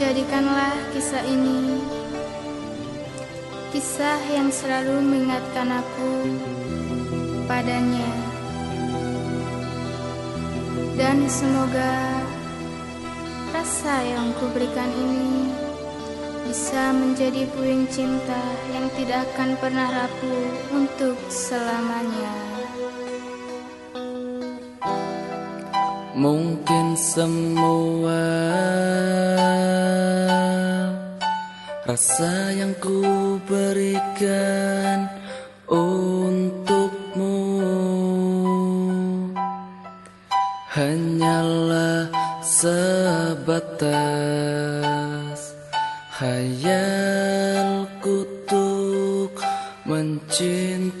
Jadikanlah kisah ini Kisah yang selalu mengingatkan aku padanya. Dan semoga rasa yang kuberikan ini Bisa menjadi puing cinta yang tidak akan pernah rapuh untuk selamanya Mungkin semua Rasa yang ku berikan untukmu Hanyalah sebatas Hayalku untuk mencintaimu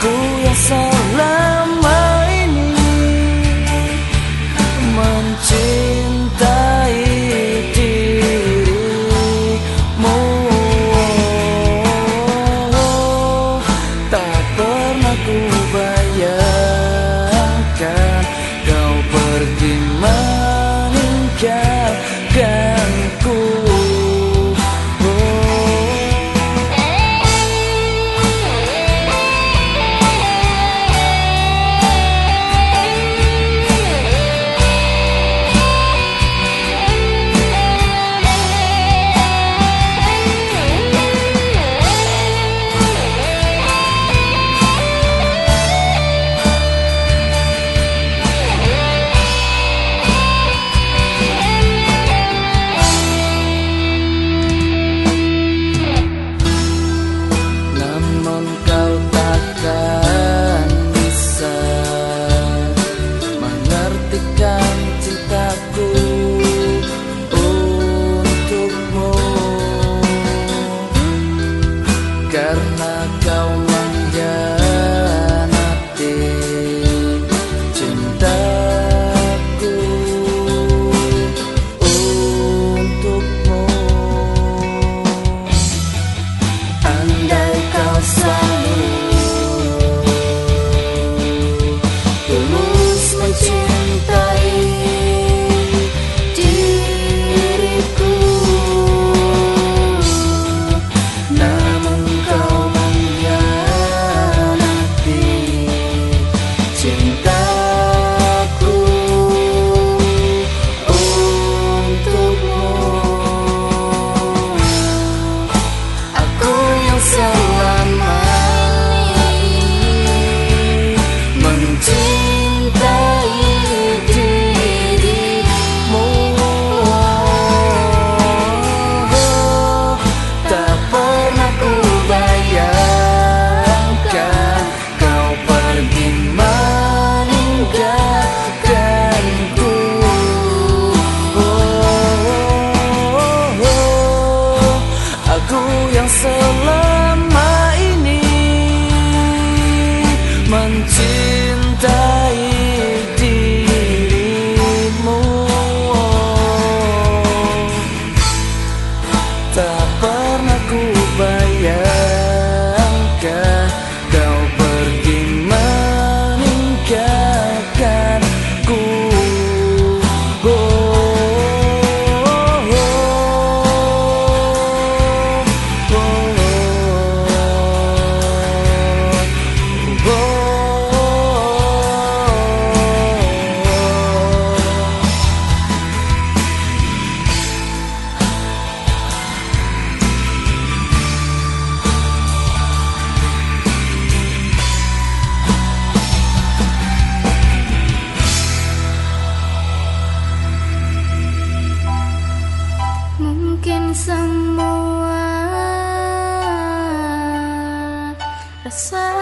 不要说问自 Rasa